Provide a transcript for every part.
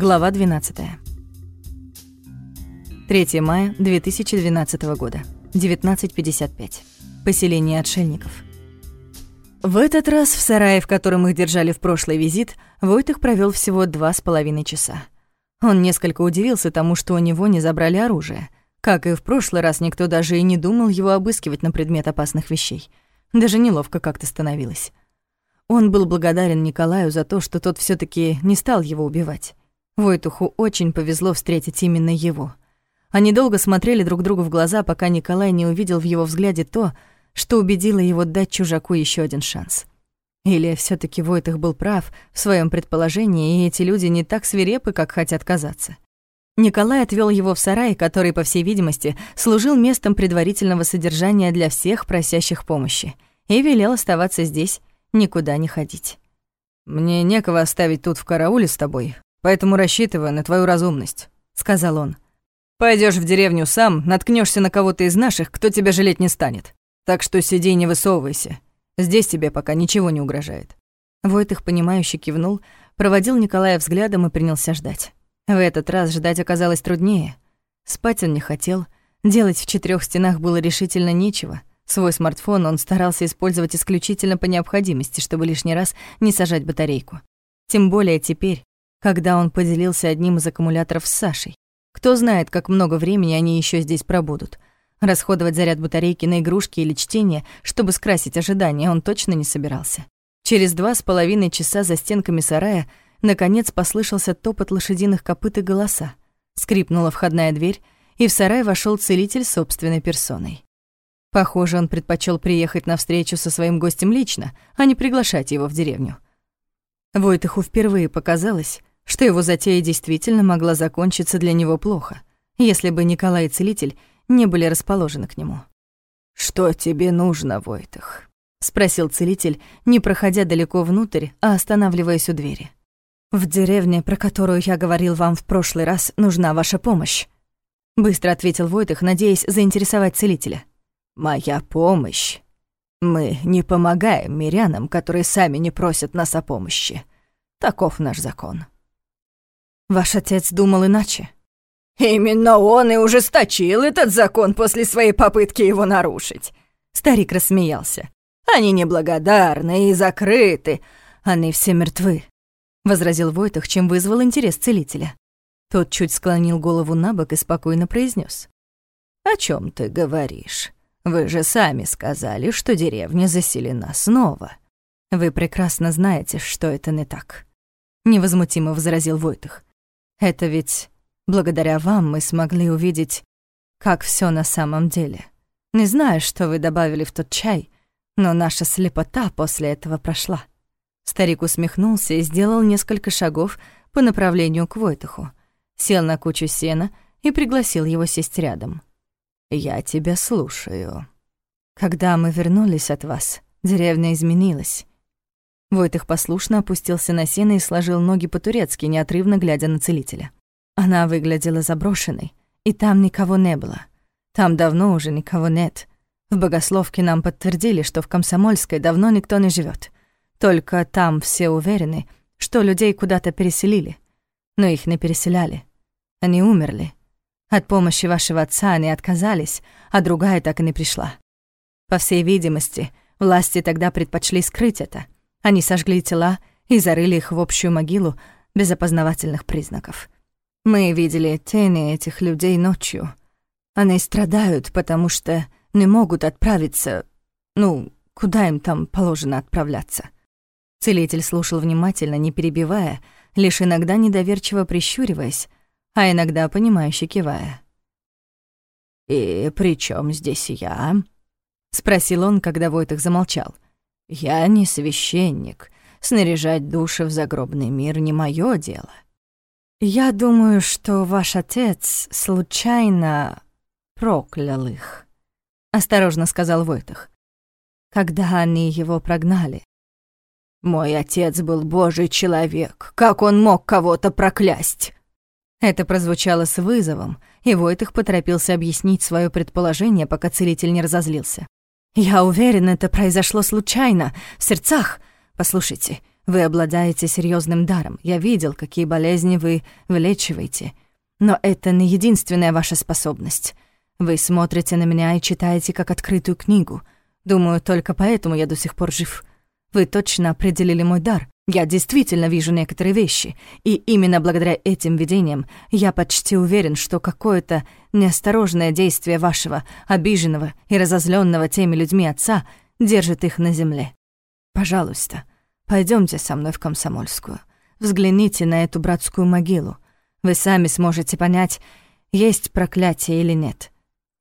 Глава 12. 3 мая 2012 года. 19.55. Поселение отшельников. В этот раз в сарае, в котором их держали в прошлый визит, Войтых провел всего два с половиной часа. Он несколько удивился тому, что у него не забрали оружие. Как и в прошлый раз, никто даже и не думал его обыскивать на предмет опасных вещей. Даже неловко как-то становилось. Он был благодарен Николаю за то, что тот все таки не стал его убивать. Войтуху очень повезло встретить именно его. Они долго смотрели друг другу в глаза, пока Николай не увидел в его взгляде то, что убедило его дать чужаку еще один шанс. Или все таки Войтых был прав в своем предположении, и эти люди не так свирепы, как хотят казаться. Николай отвел его в сарай, который, по всей видимости, служил местом предварительного содержания для всех просящих помощи, и велел оставаться здесь, никуда не ходить. «Мне некого оставить тут в карауле с тобой, поэтому рассчитываю на твою разумность», — сказал он. Пойдешь в деревню сам, наткнешься на кого-то из наших, кто тебя жалеть не станет. Так что сиди и не высовывайся. Здесь тебе пока ничего не угрожает». Войтых, понимающе кивнул, проводил Николая взглядом и принялся ждать. В этот раз ждать оказалось труднее. Спать он не хотел, делать в четырех стенах было решительно нечего. Свой смартфон он старался использовать исключительно по необходимости, чтобы лишний раз не сажать батарейку. Тем более теперь, когда он поделился одним из аккумуляторов с Сашей. Кто знает, как много времени они еще здесь пробудут. Расходовать заряд батарейки на игрушки или чтение, чтобы скрасить ожидания, он точно не собирался. Через два с половиной часа за стенками сарая наконец послышался топот лошадиных копыт и голоса. Скрипнула входная дверь, и в сарай вошел целитель собственной персоной. Похоже, он предпочел приехать на встречу со своим гостем лично, а не приглашать его в деревню. Войтыху впервые показалось, что его затея действительно могла закончиться для него плохо, если бы Николай и Целитель не были расположены к нему. «Что тебе нужно, Войтых?» — спросил Целитель, не проходя далеко внутрь, а останавливаясь у двери. «В деревне, про которую я говорил вам в прошлый раз, нужна ваша помощь», — быстро ответил Войтых, надеясь заинтересовать Целителя. «Моя помощь? Мы не помогаем мирянам, которые сами не просят нас о помощи. Таков наш закон». Ваш отец думал иначе. Именно он и ужесточил этот закон после своей попытки его нарушить. Старик рассмеялся. Они неблагодарны и закрыты. Они все мертвы. Возразил Войтах, чем вызвал интерес целителя. Тот чуть склонил голову на бок и спокойно произнес: «О чем ты говоришь? Вы же сами сказали, что деревня заселена снова». «Вы прекрасно знаете, что это не так», — невозмутимо возразил Войтах. Это ведь благодаря вам мы смогли увидеть, как все на самом деле. Не знаю, что вы добавили в тот чай, но наша слепота после этого прошла». Старик усмехнулся и сделал несколько шагов по направлению к Войтуху, сел на кучу сена и пригласил его сесть рядом. «Я тебя слушаю». «Когда мы вернулись от вас, деревня изменилась. Войтых послушно опустился на сено и сложил ноги по-турецки, неотрывно глядя на целителя. Она выглядела заброшенной, и там никого не было. Там давно уже никого нет. В богословке нам подтвердили, что в Комсомольской давно никто не живет. Только там все уверены, что людей куда-то переселили. Но их не переселяли. Они умерли. От помощи вашего отца они отказались, а другая так и не пришла. По всей видимости, власти тогда предпочли скрыть это — они сожгли тела и зарыли их в общую могилу без опознавательных признаков. Мы видели тени этих людей ночью. Они страдают, потому что не могут отправиться, ну, куда им там положено отправляться. Целитель слушал внимательно, не перебивая, лишь иногда недоверчиво прищуриваясь, а иногда понимающе кивая. «И при чем здесь я?» — спросил он, когда Войтых замолчал — я не священник. Снаряжать души в загробный мир не мое дело. Я думаю, что ваш отец случайно проклял их, осторожно сказал Войтах. Когда они его прогнали. Мой отец был божий человек. Как он мог кого-то проклясть? Это прозвучало с вызовом, и Войтых поторопился объяснить свое предположение, пока целитель не разозлился. Я уверен, это произошло случайно, в сердцах. Послушайте, Вы обладаете серьезным даром. Я видел, какие болезни вы вылечиваете. Но это не единственная ваша способность. Вы смотрите на меня и читаете как открытую книгу. Думаю, только поэтому я до сих пор жив. Вы точно определили мой дар. Я действительно вижу некоторые вещи, и именно благодаря этим видениям я почти уверен, что какое-то неосторожное действие вашего обиженного и разозленного теми людьми отца держит их на земле. Пожалуйста, пойдемте со мной в Комсомольскую. Взгляните на эту братскую могилу. Вы сами сможете понять, есть проклятие или нет.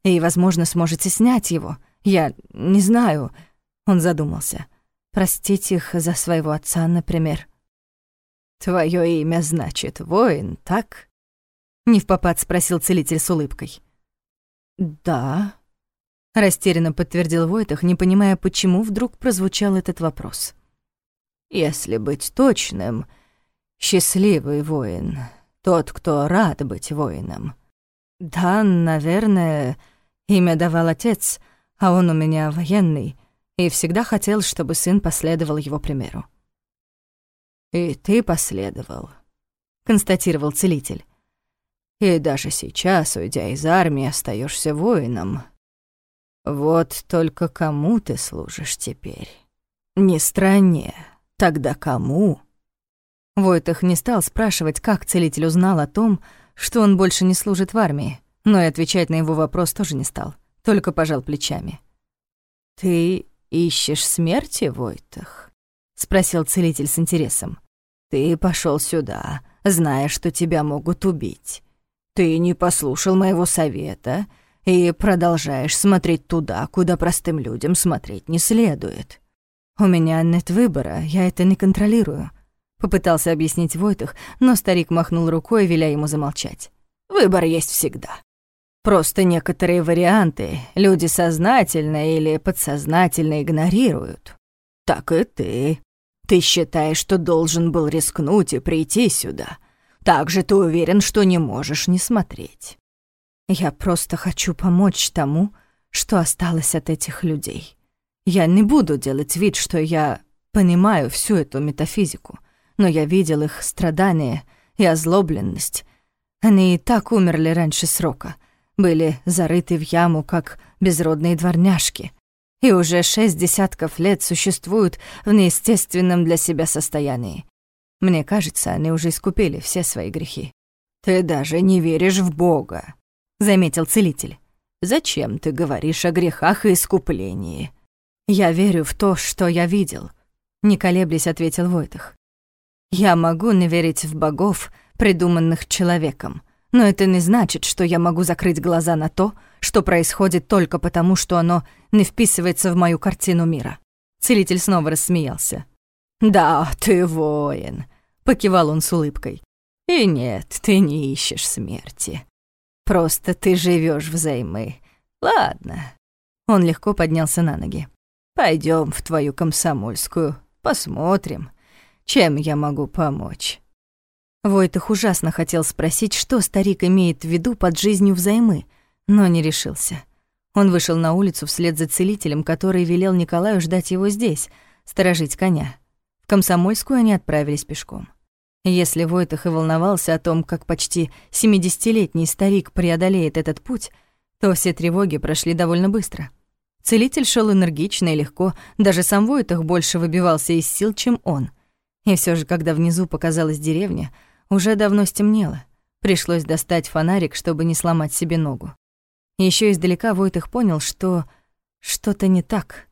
И, возможно, сможете снять его. Я не знаю. Он задумался. — Простить их за своего отца, например. «Твое имя значит воин, так?» Не в попад спросил целитель с улыбкой. «Да», — растерянно подтвердил Войтах, не понимая, почему вдруг прозвучал этот вопрос. «Если быть точным, счастливый воин, тот, кто рад быть воином». «Да, наверное, имя давал отец, а он у меня военный», и всегда хотел, чтобы сын последовал его примеру. «И ты последовал», — констатировал целитель. «И даже сейчас, уйдя из армии, остаешься воином. Вот только кому ты служишь теперь? Не стране, тогда кому?» Войтах не стал спрашивать, как целитель узнал о том, что он больше не служит в армии, но и отвечать на его вопрос тоже не стал, только пожал плечами. «Ты «Ищешь смерти, Войтах?» — спросил целитель с интересом. «Ты пошел сюда, зная, что тебя могут убить. Ты не послушал моего совета и продолжаешь смотреть туда, куда простым людям смотреть не следует». «У меня нет выбора, я это не контролирую», — попытался объяснить Войтах, но старик махнул рукой, веля ему замолчать. «Выбор есть всегда. Просто некоторые варианты люди сознательно или подсознательно игнорируют. Так и ты. Ты считаешь, что должен был рискнуть и прийти сюда. Также ты уверен, что не можешь не смотреть. Я просто хочу помочь тому, что осталось от этих людей. Я не буду делать вид, что я понимаю всю эту метафизику, но я видел их страдания и озлобленность. Они и так умерли раньше срока — были зарыты в яму, как безродные дворняжки, и уже шесть десятков лет существуют в неестественном для себя состоянии. Мне кажется, они уже искупили все свои грехи. «Ты даже не веришь в Бога», — заметил целитель. «Зачем ты говоришь о грехах и искуплении?» «Я верю в то, что я видел», — не колеблясь ответил Войтах. «Я могу не верить в богов, придуманных человеком, но это не значит, что я могу закрыть глаза на то, что происходит только потому, что оно не вписывается в мою картину мира. Целитель снова рассмеялся. «Да, ты воин», — покивал он с улыбкой. «И нет, ты не ищешь смерти. Просто ты живешь взаймы. Ладно». Он легко поднялся на ноги. Пойдем в твою комсомольскую, посмотрим, чем я могу помочь». Войтых ужасно хотел спросить, что старик имеет в виду под жизнью взаймы, но не решился. Он вышел на улицу вслед за целителем, который велел Николаю ждать его здесь, сторожить коня. В Комсомольскую они отправились пешком. Если Войтых и волновался о том, как почти 70-летний старик преодолеет этот путь, то все тревоги прошли довольно быстро. Целитель шел энергично и легко, даже сам Войтых больше выбивался из сил, чем он. И все же, когда внизу показалась деревня, уже давно стемнело. Пришлось достать фонарик, чтобы не сломать себе ногу. Еще издалека Войтых понял, что что-то не так.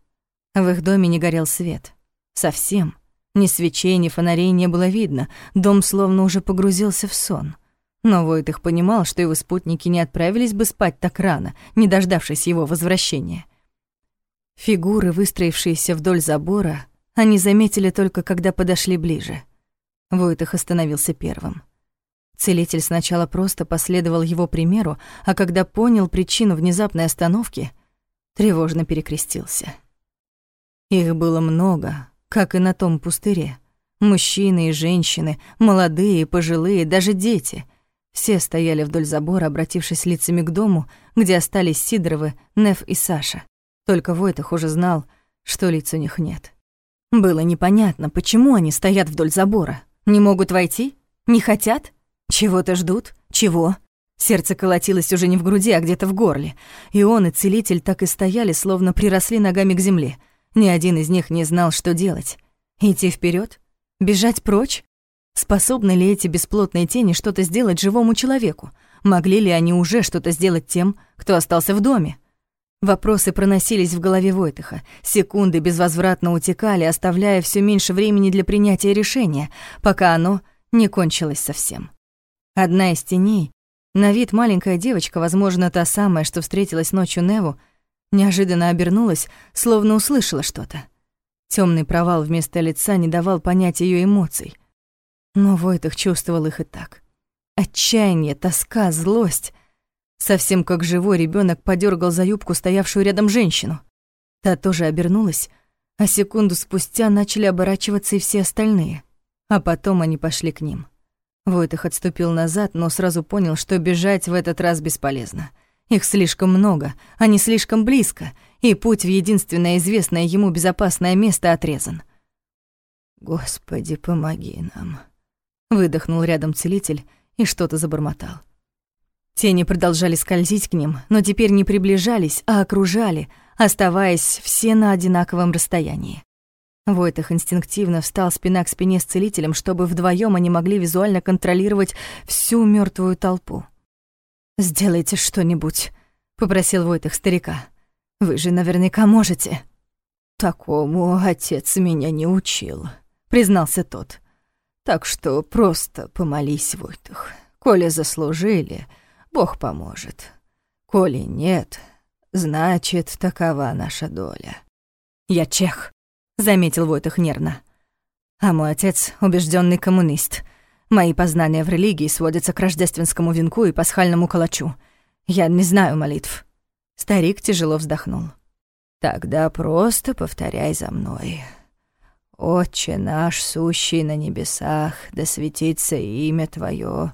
В их доме не горел свет. Совсем. Ни свечей, ни фонарей не было видно. Дом словно уже погрузился в сон. Но Войтых понимал, что его спутники не отправились бы спать так рано, не дождавшись его возвращения. Фигуры, выстроившиеся вдоль забора, они заметили только, когда подошли ближе — Войтых остановился первым. Целитель сначала просто последовал его примеру, а когда понял причину внезапной остановки, тревожно перекрестился. Их было много, как и на том пустыре. Мужчины и женщины, молодые и пожилые, даже дети. Все стояли вдоль забора, обратившись лицами к дому, где остались Сидоровы, Неф и Саша. Только Войтах уже знал, что лиц у них нет. Было непонятно, почему они стоят вдоль забора. Не могут войти? Не хотят? Чего-то ждут? Чего? Сердце колотилось уже не в груди, а где-то в горле. И он, и целитель так и стояли, словно приросли ногами к земле. Ни один из них не знал, что делать. Идти вперед? Бежать прочь? Способны ли эти бесплотные тени что-то сделать живому человеку? Могли ли они уже что-то сделать тем, кто остался в доме? Вопросы проносились в голове Войтыха. Секунды безвозвратно утекали, оставляя все меньше времени для принятия решения, пока оно не кончилось совсем. Одна из теней, на вид маленькая девочка, возможно, та самая, что встретилась ночью Неву, неожиданно обернулась, словно услышала что-то. Темный провал вместо лица не давал понять ее эмоций. Но Войтых чувствовал их и так. Отчаяние, тоска, злость — Совсем как живой ребенок подергал за юбку стоявшую рядом женщину. Та тоже обернулась, а секунду спустя начали оборачиваться и все остальные. А потом они пошли к ним. Войтых отступил назад, но сразу понял, что бежать в этот раз бесполезно. Их слишком много, они слишком близко, и путь в единственное известное ему безопасное место отрезан. «Господи, помоги нам», — выдохнул рядом целитель и что-то забормотал. Тени продолжали скользить к ним, но теперь не приближались, а окружали, оставаясь все на одинаковом расстоянии. Войтах инстинктивно встал спина к спине с целителем, чтобы вдвоем они могли визуально контролировать всю мертвую толпу. «Сделайте что-нибудь», — попросил Войтах старика. «Вы же наверняка можете». «Такому отец меня не учил», — признался тот. «Так что просто помолись, Войтах. Коли заслужили, Бог поможет. Коли нет, значит, такова наша доля. Я чех, заметил Войтах нервно. А мой отец — убежденный коммунист. Мои познания в религии сводятся к рождественскому венку и пасхальному калачу. Я не знаю молитв. Старик тяжело вздохнул. Тогда просто повторяй за мной. «Отче наш, сущий на небесах, да светится имя Твое,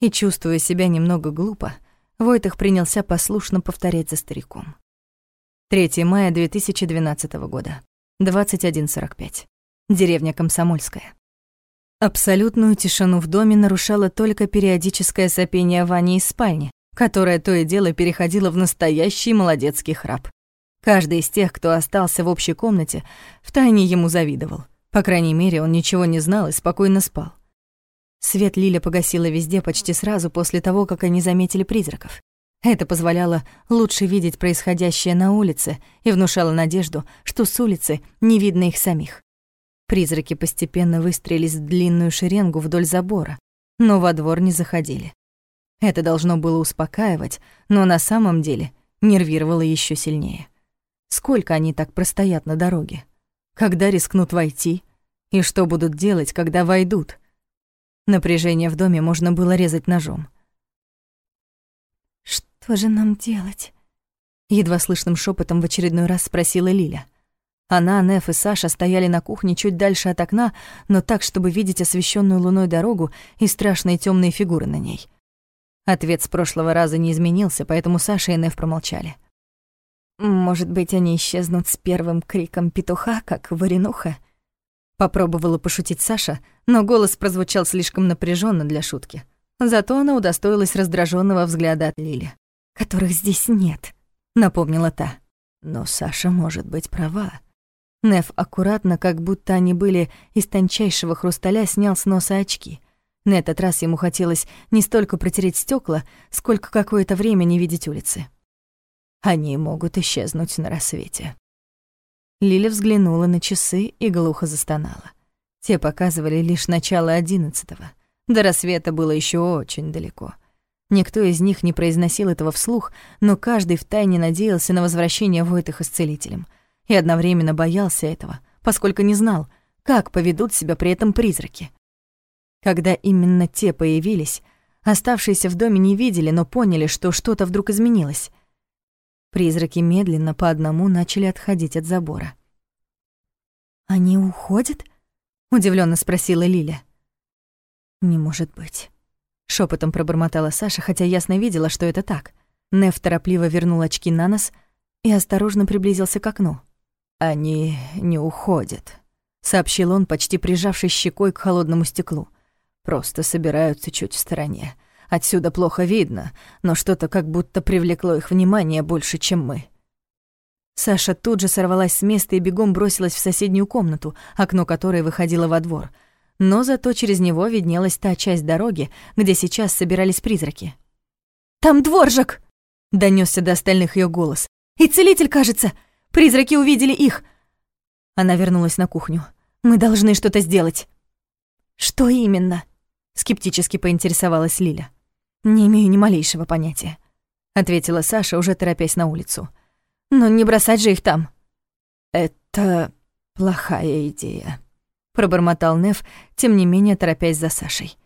и, чувствуя себя немного глупо, Войтах принялся послушно повторять за стариком. 3 мая 2012 года, 21.45. Деревня Комсомольская. Абсолютную тишину в доме нарушало только периодическое сопение Вани из спальни, которое то и дело переходило в настоящий молодецкий храп. Каждый из тех, кто остался в общей комнате, втайне ему завидовал. По крайней мере, он ничего не знал и спокойно спал. Свет Лиля погасила везде почти сразу после того, как они заметили призраков. Это позволяло лучше видеть происходящее на улице и внушало надежду, что с улицы не видно их самих. Призраки постепенно выстроились в длинную шеренгу вдоль забора, но во двор не заходили. Это должно было успокаивать, но на самом деле нервировало еще сильнее. Сколько они так простоят на дороге? Когда рискнут войти? И что будут делать, когда войдут? Напряжение в доме можно было резать ножом. «Что же нам делать?» Едва слышным шепотом в очередной раз спросила Лиля. Она, Неф и Саша стояли на кухне чуть дальше от окна, но так, чтобы видеть освещенную луной дорогу и страшные темные фигуры на ней. Ответ с прошлого раза не изменился, поэтому Саша и Неф промолчали. «Может быть, они исчезнут с первым криком петуха, как варенуха?» Попробовала пошутить Саша, но голос прозвучал слишком напряженно для шутки. Зато она удостоилась раздраженного взгляда от Лили. «Которых здесь нет», — напомнила та. «Но Саша может быть права». Неф аккуратно, как будто они были из тончайшего хрусталя, снял с носа очки. На этот раз ему хотелось не столько протереть стекла, сколько какое-то время не видеть улицы. Они могут исчезнуть на рассвете. Лиля взглянула на часы и глухо застонала. Те показывали лишь начало одиннадцатого. До рассвета было еще очень далеко. Никто из них не произносил этого вслух, но каждый втайне надеялся на возвращение Войтаха с. И одновременно боялся этого, поскольку не знал, как поведут себя при этом призраки. Когда именно те появились, оставшиеся в доме не видели, но поняли, что что-то вдруг изменилось. Призраки медленно по одному начали отходить от забора. «Они уходят?» — удивленно спросила Лиля. «Не может быть», — шепотом пробормотала Саша, хотя ясно видела, что это так. Нев торопливо вернул очки на нос и осторожно приблизился к окну. «Они не уходят», — сообщил он, почти прижавшись щекой к холодному стеклу. «Просто собираются чуть в стороне. Отсюда плохо видно, но что-то как будто привлекло их внимание больше, чем мы». Саша тут же сорвалась с места и бегом бросилась в соседнюю комнату, окно которой выходило во двор. Но зато через него виднелась та часть дороги, где сейчас собирались призраки. «Там дворжик!» — донесся до остальных ее голос. «И целитель, кажется! Призраки увидели их!» Она вернулась на кухню. «Мы должны что-то сделать». «Что именно?» — скептически поинтересовалась Лиля. «Не имею ни малейшего понятия», — ответила Саша, уже торопясь на улицу. Но не бросать же их там. Это плохая идея, пробормотал Нев, тем не менее торопясь за Сашей.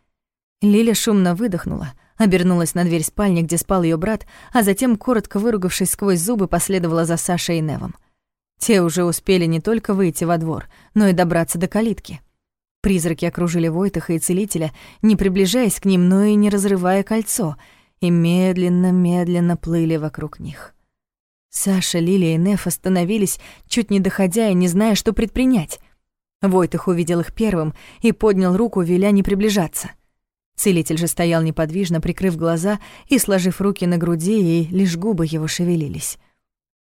Лиля шумно выдохнула, обернулась на дверь спальни, где спал ее брат, а затем, коротко выругавшись сквозь зубы, последовала за Сашей и Невом. Те уже успели не только выйти во двор, но и добраться до калитки. Призраки окружили Войтаха и Целителя, не приближаясь к ним, но и не разрывая кольцо, и медленно-медленно плыли вокруг них. Саша, Лилия и Неф остановились, чуть не доходя и не зная, что предпринять. Войтых увидел их первым и поднял руку, веля не приближаться. Целитель же стоял неподвижно, прикрыв глаза и сложив руки на груди, и лишь губы его шевелились.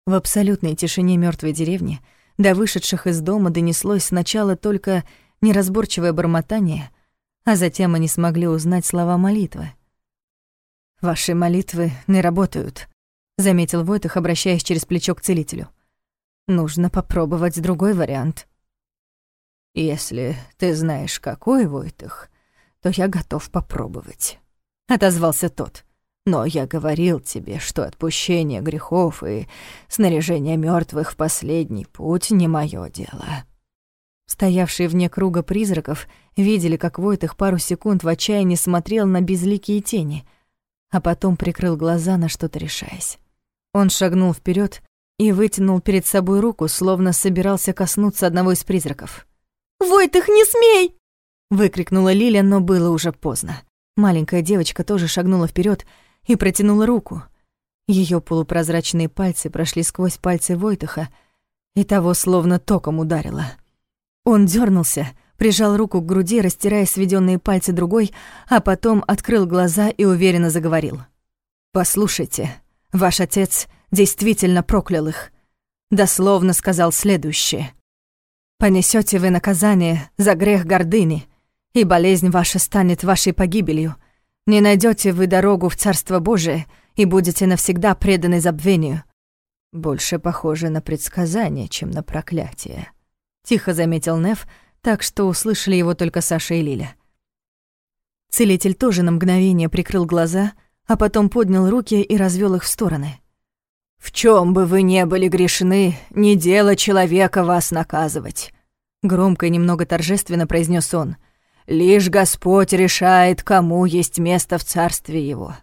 В абсолютной тишине мертвой деревни до вышедших из дома донеслось сначала только неразборчивое бормотание, а затем они смогли узнать слова молитвы. «Ваши молитвы не работают», заметил Войтых, обращаясь через плечо к целителю. Нужно попробовать другой вариант. Если ты знаешь, какой Войтых, то я готов попробовать, отозвался тот. Но я говорил тебе, что отпущение грехов и снаряжение мертвых в последний путь не мое дело. Стоявшие вне круга призраков видели, как Войтых пару секунд в отчаянии смотрел на безликие тени, а потом прикрыл глаза, на что-то решаясь. Он шагнул вперед и вытянул перед собой руку, словно собирался коснуться одного из призраков. «Войтых, не смей!» — выкрикнула Лиля, но было уже поздно. Маленькая девочка тоже шагнула вперед и протянула руку. Ее полупрозрачные пальцы прошли сквозь пальцы Войтыха, и того словно током ударило. Он дернулся, прижал руку к груди, растирая сведенные пальцы другой, а потом открыл глаза и уверенно заговорил. «Послушайте, Ваш отец действительно проклял их. Дословно сказал следующее. «Понесете вы наказание за грех гордыни, и болезнь ваша станет вашей погибелью. Не найдете вы дорогу в Царство Божие и будете навсегда преданы забвению». Больше похоже на предсказание, чем на проклятие. Тихо заметил Неф, так что услышали его только Саша и Лиля. Целитель тоже на мгновение прикрыл глаза — а потом поднял руки и развел их в стороны. «В чем бы вы ни были грешны, не дело человека вас наказывать», — громко и немного торжественно произнес он. «Лишь Господь решает, кому есть место в царстве Его.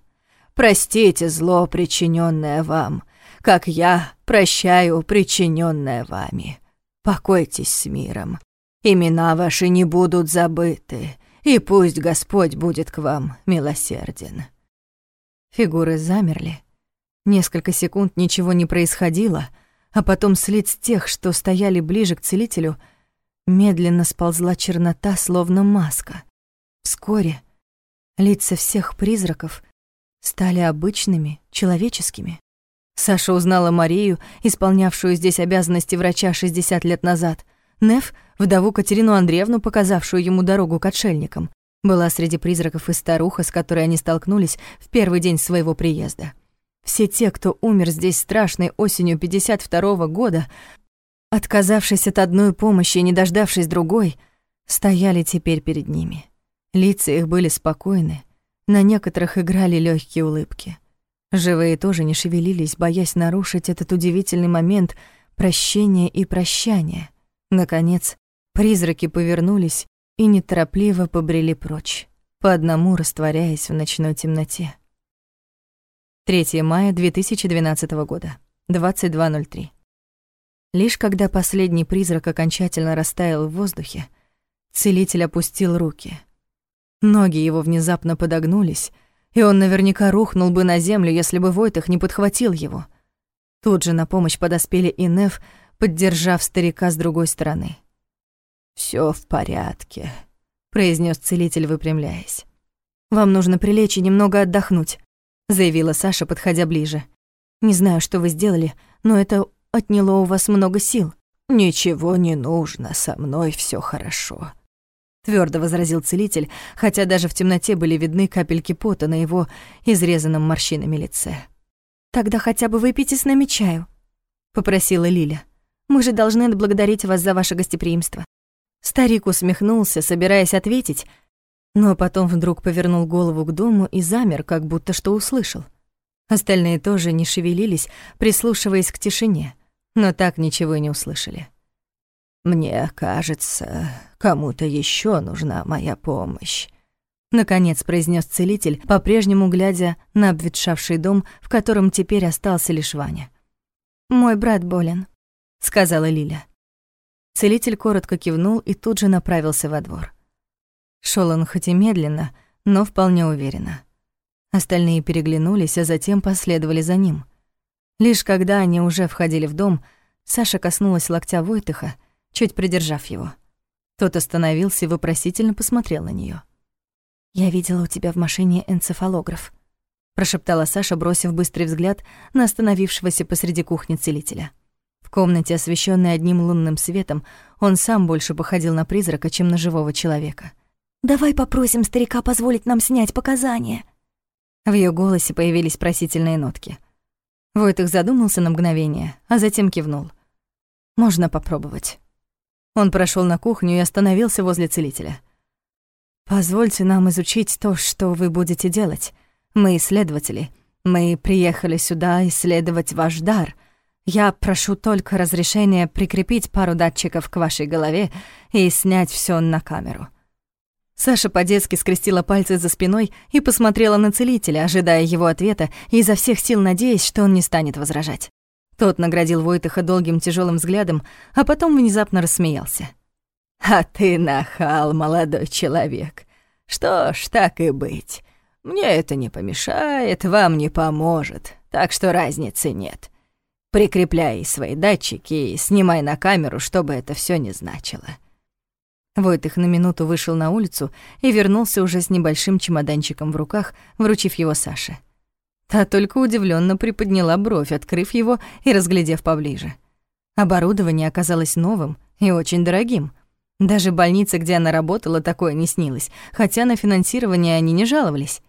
Простите зло, причиненное вам, как я прощаю причиненное вами. Покойтесь с миром. Имена ваши не будут забыты, и пусть Господь будет к вам милосерден». Фигуры замерли. Несколько секунд ничего не происходило, а потом с лиц тех, что стояли ближе к целителю, медленно сползла чернота, словно маска. Вскоре лица всех призраков стали обычными, человеческими. Саша узнала Марию, исполнявшую здесь обязанности врача 60 лет назад, Неф — вдову Катерину Андреевну, показавшую ему дорогу к отшельникам, была среди призраков и старуха, с которой они столкнулись в первый день своего приезда. Все те, кто умер здесь страшной осенью 52 -го года, отказавшись от одной помощи и не дождавшись другой, стояли теперь перед ними. Лица их были спокойны, на некоторых играли легкие улыбки. Живые тоже не шевелились, боясь нарушить этот удивительный момент прощения и прощания. Наконец, призраки повернулись и неторопливо побрели прочь, по одному растворяясь в ночной темноте. 3 мая 2012 года, 22.03. Лишь когда последний призрак окончательно растаял в воздухе, целитель опустил руки. Ноги его внезапно подогнулись, и он наверняка рухнул бы на землю, если бы Войтах не подхватил его. Тут же на помощь подоспели и Неф, поддержав старика с другой стороны. Все в порядке», — произнес целитель, выпрямляясь. «Вам нужно прилечь и немного отдохнуть», — заявила Саша, подходя ближе. «Не знаю, что вы сделали, но это отняло у вас много сил». «Ничего не нужно, со мной все хорошо», — твердо возразил целитель, хотя даже в темноте были видны капельки пота на его изрезанном морщинами лице. «Тогда хотя бы выпейте с нами чаю», — попросила Лиля. «Мы же должны отблагодарить вас за ваше гостеприимство». Старик усмехнулся, собираясь ответить, но потом вдруг повернул голову к дому и замер, как будто что услышал. Остальные тоже не шевелились, прислушиваясь к тишине, но так ничего и не услышали. «Мне кажется, кому-то еще нужна моя помощь», — наконец произнес целитель, по-прежнему глядя на обветшавший дом, в котором теперь остался лишь Ваня. «Мой брат болен», — сказала Лиля. Целитель коротко кивнул и тут же направился во двор. Шел он хоть и медленно, но вполне уверенно. Остальные переглянулись, а затем последовали за ним. Лишь когда они уже входили в дом, Саша коснулась локтя Войтыха, чуть придержав его. Тот остановился и вопросительно посмотрел на нее. «Я видела у тебя в машине энцефалограф», — прошептала Саша, бросив быстрый взгляд на остановившегося посреди кухни целителя. В комнате, освещенной одним лунным светом, он сам больше походил на призрака, чем на живого человека. «Давай попросим старика позволить нам снять показания», в ее голосе появились просительные нотки. Войтых задумался на мгновение, а затем кивнул. «Можно попробовать». Он прошел на кухню и остановился возле целителя. «Позвольте нам изучить то, что вы будете делать. Мы исследователи. Мы приехали сюда исследовать ваш дар. Я прошу только разрешения прикрепить пару датчиков к вашей голове и снять все на камеру». Саша по-детски скрестила пальцы за спиной и посмотрела на целителя, ожидая его ответа и изо всех сил надеясь, что он не станет возражать. Тот наградил Войтыха долгим тяжелым взглядом, а потом внезапно рассмеялся. «А ты нахал, молодой человек. Что ж, так и быть. Мне это не помешает, вам не поможет, так что разницы нет. Прикрепляй свои датчики и снимай на камеру, чтобы это все не значило. Войтых на минуту вышел на улицу и вернулся уже с небольшим чемоданчиком в руках, вручив его Саше. Та только удивленно приподняла бровь, открыв его и разглядев поближе. Оборудование оказалось новым и очень дорогим. Даже больнице, где она работала, такое не снилось, хотя на финансирование они не жаловались.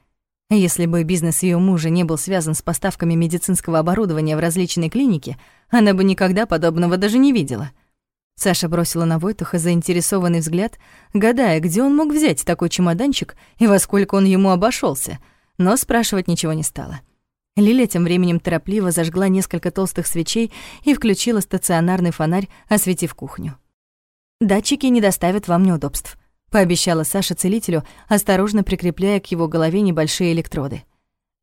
Если бы бизнес ее мужа не был связан с поставками медицинского оборудования в различные клиники, она бы никогда подобного даже не видела — Саша бросила на Войтуха заинтересованный взгляд, гадая, где он мог взять такой чемоданчик и во сколько он ему обошелся, но спрашивать ничего не стала. Лиля тем временем торопливо зажгла несколько толстых свечей и включила стационарный фонарь, осветив кухню. «Датчики не доставят вам неудобств», — пообещала Саша целителю, осторожно прикрепляя к его голове небольшие электроды.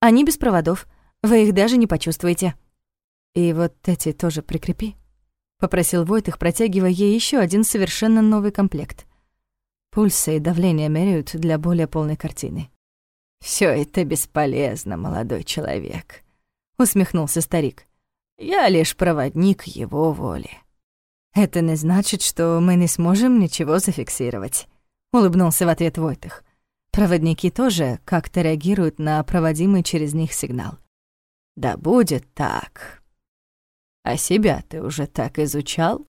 «Они без проводов, вы их даже не почувствуете». «И вот эти тоже прикрепи», попросил Войтых, протягивая ей еще один совершенно новый комплект. Пульсы и давление меряют для более полной картины. Все это бесполезно, молодой человек, усмехнулся старик. Я лишь проводник его воли. Это не значит, что мы не сможем ничего зафиксировать, улыбнулся в ответ Войтых. Проводники тоже как-то реагируют на проводимый через них сигнал. Да будет так, а себя ты уже так изучал?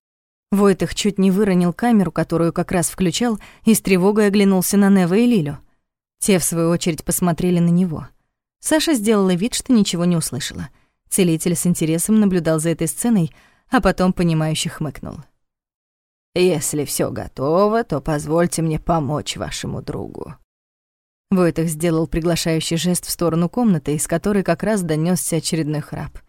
Войтых чуть не выронил камеру, которую как раз включал, и с тревогой оглянулся на Нева и Лилю. Те, в свою очередь, посмотрели на него. Саша сделала вид, что ничего не услышала. Целитель с интересом наблюдал за этой сценой, а потом, понимающе хмыкнул. «Если все готово, то позвольте мне помочь вашему другу». Войтых сделал приглашающий жест в сторону комнаты, из которой как раз донесся очередной храп.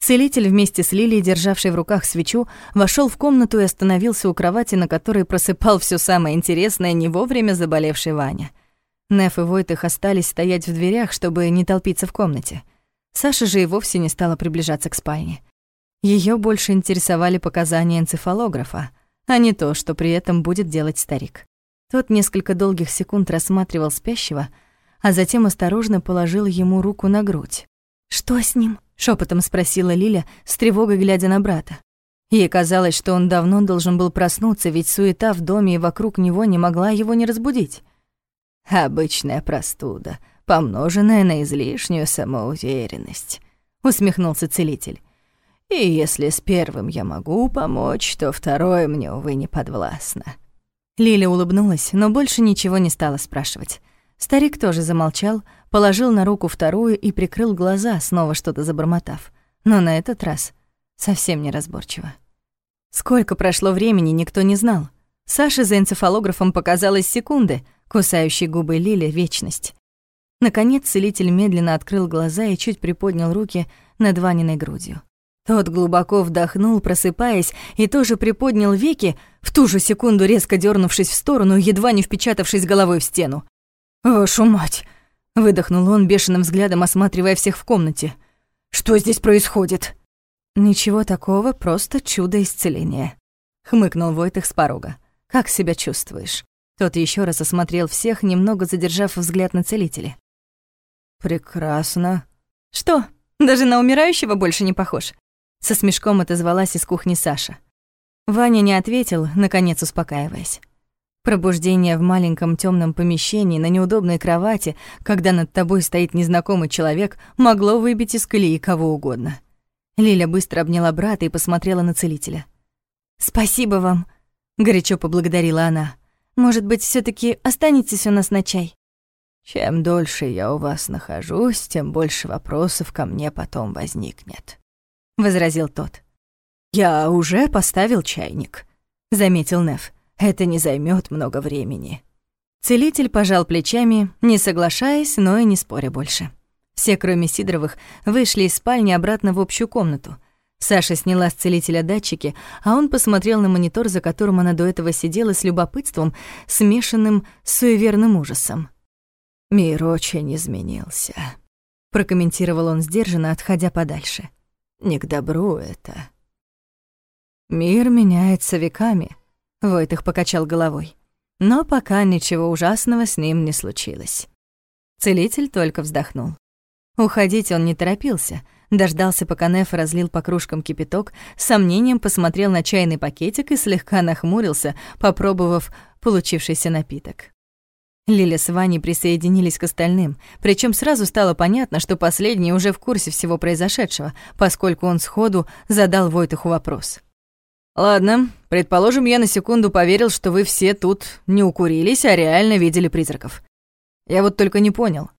Целитель вместе с Лилией, державшей в руках свечу, вошел в комнату и остановился у кровати, на которой просыпал все самое интересное не вовремя заболевший Ваня. Неф и Войтых остались стоять в дверях, чтобы не толпиться в комнате. Саша же и вовсе не стала приближаться к спальне. Ее больше интересовали показания энцефалографа, а не то, что при этом будет делать старик. Тот несколько долгих секунд рассматривал спящего, а затем осторожно положил ему руку на грудь. «Что с ним?» шепотом спросила Лиля, с тревогой глядя на брата. Ей казалось, что он давно должен был проснуться, ведь суета в доме и вокруг него не могла его не разбудить. «Обычная простуда, помноженная на излишнюю самоуверенность», — усмехнулся целитель. «И если с первым я могу помочь, то второе мне, увы, не подвластно». Лиля улыбнулась, но больше ничего не стала спрашивать. Старик тоже замолчал, положил на руку вторую и прикрыл глаза, снова что-то забормотав. Но на этот раз совсем неразборчиво. Сколько прошло времени, никто не знал. Саше за энцефалографом показалось секунды, кусающей губы Лили — вечность. Наконец целитель медленно открыл глаза и чуть приподнял руки над Ваниной грудью. Тот глубоко вдохнул, просыпаясь, и тоже приподнял веки, в ту же секунду резко дернувшись в сторону, едва не впечатавшись головой в стену. «Вашу мать!» — выдохнул он, бешеным взглядом осматривая всех в комнате. «Что здесь происходит?» «Ничего такого, просто чудо исцеления», — хмыкнул Войтых с порога. «Как себя чувствуешь?» Тот еще раз осмотрел всех, немного задержав взгляд на целителя. «Прекрасно». «Что, даже на умирающего больше не похож?» Со смешком отозвалась из кухни Саша. Ваня не ответил, наконец успокаиваясь. Пробуждение в маленьком темном помещении на неудобной кровати, когда над тобой стоит незнакомый человек, могло выбить из колеи кого угодно. Лиля быстро обняла брата и посмотрела на целителя. «Спасибо вам», — горячо поблагодарила она. «Может быть, все таки останетесь у нас на чай?» «Чем дольше я у вас нахожусь, тем больше вопросов ко мне потом возникнет», — возразил тот. «Я уже поставил чайник», — заметил Неф. «Это не займет много времени». Целитель пожал плечами, не соглашаясь, но и не споря больше. Все, кроме Сидоровых, вышли из спальни обратно в общую комнату. Саша сняла с целителя датчики, а он посмотрел на монитор, за которым она до этого сидела с любопытством, смешанным с суеверным ужасом. «Мир очень изменился», — прокомментировал он сдержанно, отходя подальше. «Не к добру это». «Мир меняется веками», — Войтых покачал головой. Но пока ничего ужасного с ним не случилось. Целитель только вздохнул. Уходить он не торопился, дождался, пока Неф разлил по кружкам кипяток, с сомнением посмотрел на чайный пакетик и слегка нахмурился, попробовав получившийся напиток. Лиля с Ваней присоединились к остальным, причем сразу стало понятно, что последний уже в курсе всего произошедшего, поскольку он сходу задал Войтуху вопрос. «Ладно, предположим, я на секунду поверил, что вы все тут не укурились, а реально видели призраков. Я вот только не понял,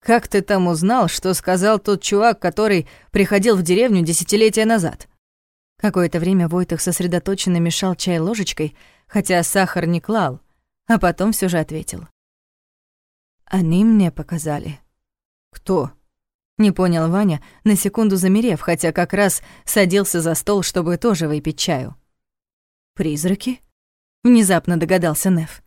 как ты там узнал, что сказал тот чувак, который приходил в деревню десятилетия назад? Какое-то время Войтых сосредоточенно мешал чай ложечкой, хотя сахар не клал, а потом все же ответил. Они мне показали. Кто? Не понял Ваня, на секунду замерев, хотя как раз садился за стол, чтобы тоже выпить чаю. Призраки? Внезапно догадался Неф.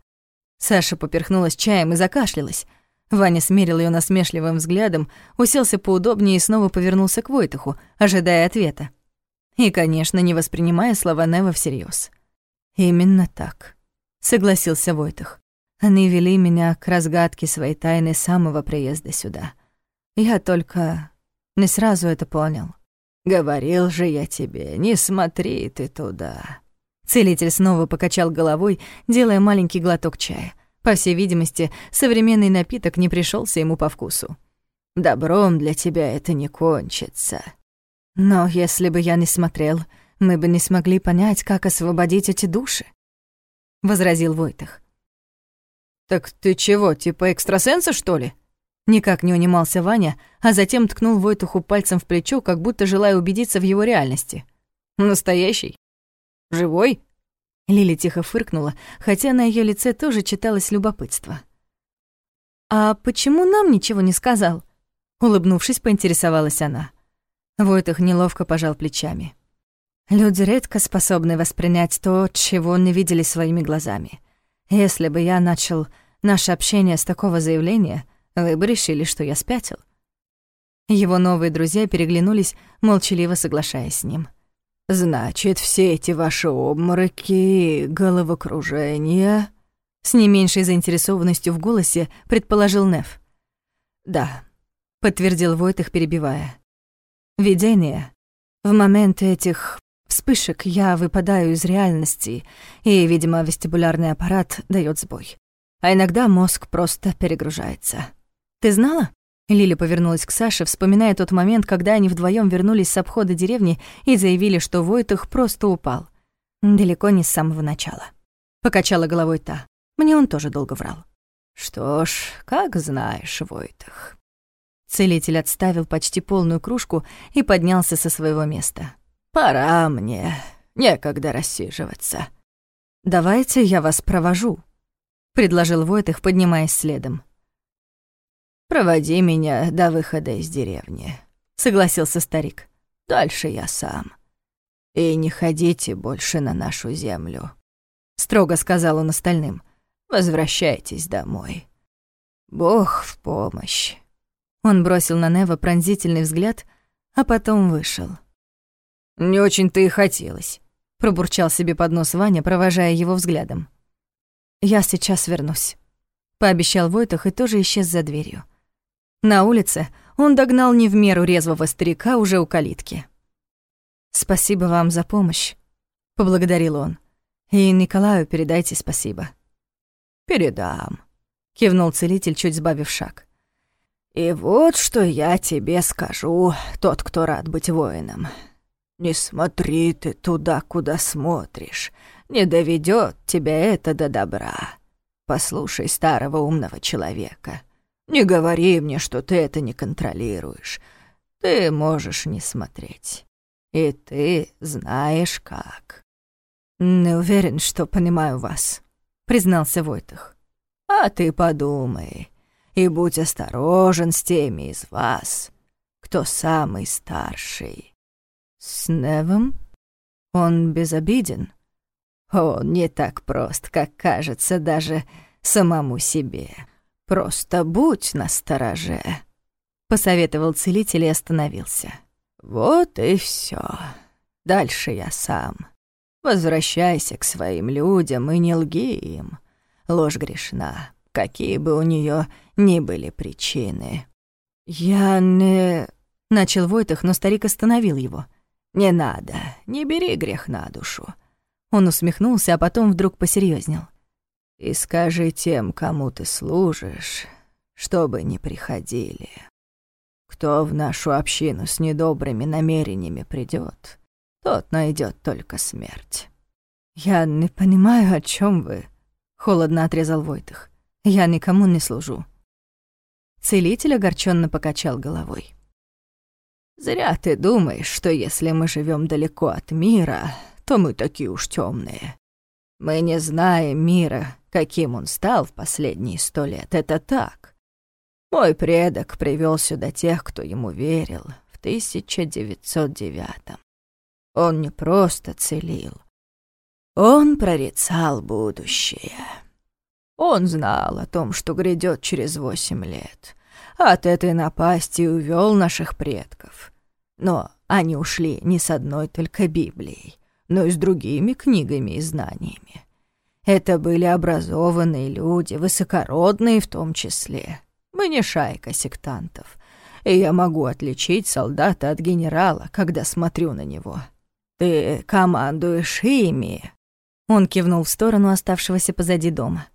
Саша поперхнулась чаем и закашлялась. Ваня смерил ее насмешливым взглядом, уселся поудобнее и снова повернулся к Войтуху, ожидая ответа. И, конечно, не воспринимая слова Нева всерьез. «Именно так», — согласился Войтух. «Они вели меня к разгадке своей тайны самого приезда сюда. Я только не сразу это понял». «Говорил же я тебе, не смотри ты туда». Целитель снова покачал головой, делая маленький глоток чая — по всей видимости, современный напиток не пришелся ему по вкусу. «Добром для тебя это не кончится». «Но если бы я не смотрел, мы бы не смогли понять, как освободить эти души», — возразил Войтах. «Так ты чего, типа экстрасенса, что ли?» Никак не унимался Ваня, а затем ткнул Войтуху пальцем в плечо, как будто желая убедиться в его реальности. «Настоящий? Живой?» Лили тихо фыркнула, хотя на ее лице тоже читалось любопытство. «А почему нам ничего не сказал?» Улыбнувшись, поинтересовалась она. Войтых неловко пожал плечами. «Люди редко способны воспринять то, чего не видели своими глазами. Если бы я начал наше общение с такого заявления, вы бы решили, что я спятил». Его новые друзья переглянулись, молчаливо соглашаясь с ним. «Значит, все эти ваши обмороки, головокружения...» С не меньшей заинтересованностью в голосе предположил Неф. «Да», — подтвердил Войтых, перебивая. «Видение. В момент этих вспышек я выпадаю из реальности, и, видимо, вестибулярный аппарат дает сбой. А иногда мозг просто перегружается. Ты знала? Лили повернулась к Саше, вспоминая тот момент, когда они вдвоем вернулись с обхода деревни и заявили, что Войтых просто упал. Далеко не с самого начала. Покачала головой та. Мне он тоже долго врал. «Что ж, как знаешь, Войтых». Целитель отставил почти полную кружку и поднялся со своего места. «Пора мне, некогда рассиживаться». «Давайте я вас провожу», — предложил Войтых, поднимаясь следом. «Проводи меня до выхода из деревни», — согласился старик. «Дальше я сам. И не ходите больше на нашу землю», — строго сказал он остальным. «Возвращайтесь домой. Бог в помощь». Он бросил на Нева пронзительный взгляд, а потом вышел. «Не очень-то и хотелось», — пробурчал себе под нос Ваня, провожая его взглядом. «Я сейчас вернусь», — пообещал Войтах и тоже исчез за дверью. На улице он догнал не в меру резвого старика уже у калитки. «Спасибо вам за помощь», — поблагодарил он. «И Николаю передайте спасибо». «Передам», — кивнул целитель, чуть сбавив шаг. «И вот что я тебе скажу, тот, кто рад быть воином. Не смотри ты туда, куда смотришь. Не доведет тебя это до добра. Послушай старого умного человека». Не говори мне, что ты это не контролируешь. Ты можешь не смотреть. И ты знаешь как. Не уверен, что понимаю вас, признался Войтах. А ты подумай и будь осторожен с теми из вас, кто самый старший. С Невом? Он безобиден? Он не так прост, как кажется даже самому себе. Просто будь настороже», — посоветовал целитель и остановился. «Вот и все. Дальше я сам. Возвращайся к своим людям и не лги им. Ложь грешна, какие бы у нее ни были причины». «Я не...» — начал Войтах, но старик остановил его. «Не надо, не бери грех на душу». Он усмехнулся, а потом вдруг посерьезнел. И скажи тем, кому ты служишь, чтобы не приходили. Кто в нашу общину с недобрыми намерениями придет, тот найдет только смерть. Я не понимаю, о чем вы, холодно отрезал Войтых. Я никому не служу. Целитель огорченно покачал головой. Зря ты думаешь, что если мы живем далеко от мира, то мы такие уж темные. Мы не знаем мира, каким он стал в последние сто лет. Это так. Мой предок привел сюда тех, кто ему верил, в 1909-м. Он не просто целил. Он прорицал будущее. Он знал о том, что грядет через восемь лет. От этой напасти увел наших предков. Но они ушли не с одной только Библией, но и с другими книгами и знаниями. Это были образованные люди, высокородные в том числе. Мы не шайка сектантов. И я могу отличить солдата от генерала, когда смотрю на него. Ты командуешь ими. Он кивнул в сторону оставшегося позади дома.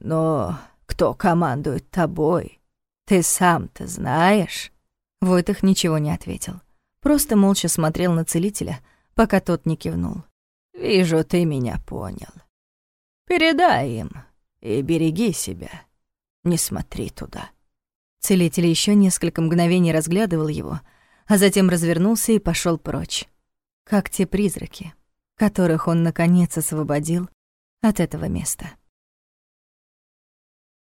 Но кто командует тобой? Ты сам-то знаешь? Войтых ничего не ответил. Просто молча смотрел на целителя, пока тот не кивнул. «Вижу, ты меня понял. Передай им и береги себя. Не смотри туда». Целитель еще несколько мгновений разглядывал его, а затем развернулся и пошел прочь. Как те призраки, которых он, наконец, освободил от этого места.